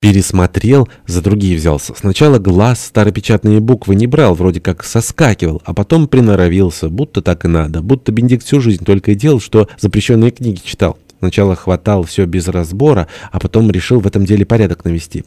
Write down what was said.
Пересмотрел, за другие взялся. Сначала глаз старопечатные буквы не брал, вроде как соскакивал, а потом приноровился, будто так и надо, будто Бендик всю жизнь только и делал, что запрещенные книги читал. Сначала хватал все без разбора, а потом решил в этом деле порядок навести.